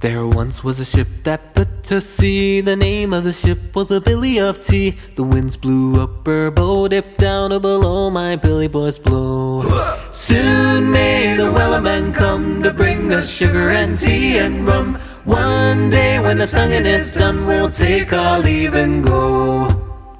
There once was a ship that put to sea. The name of the ship was a Billy of Tea. The winds blew up her bow, dipped down to below my Billy boys blow. Soon may the wellerman come to bring us sugar and tea and rum. One day when the tonguing is done, we'll take our leave and go.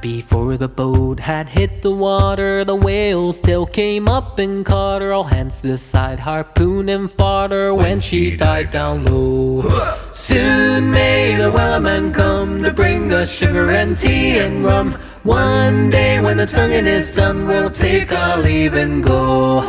before the boat had hit the water, the whale's tail came up and caught her. All hands to the side, harpoon and fought her when she died down low. Soon may the wellerman come to bring us sugar and tea and rum. One day when the tonguing is done, we'll take our leave and go.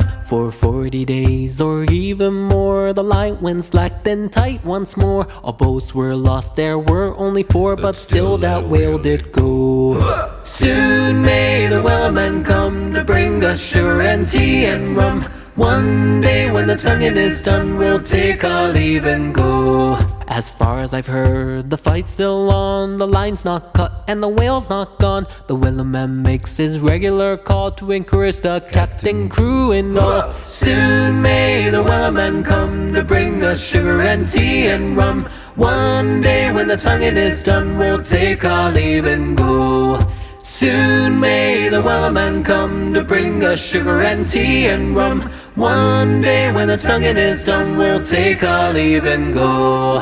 for forty days or even more, the light went slack, then tight once more. All boats were lost, there were only four, but, still that whale did go. Soon may the wellerman come to bring us sugar and tea and rum. One day when the tonguing is done, we'll take our leave and go. As far as I've heard, the fight's still on, the line's not cut, and the whale's not gone. The wellerman makes his regular call to encourage the captain, crew, and all. Soon may the wellerman come to bring us sugar and tea and rum. One day when the tonguing is done, we'll take our leave and go. Soon may the wellerman come to bring us sugar and tea and rum. One day when the tonguing is done, we'll take our leave and go.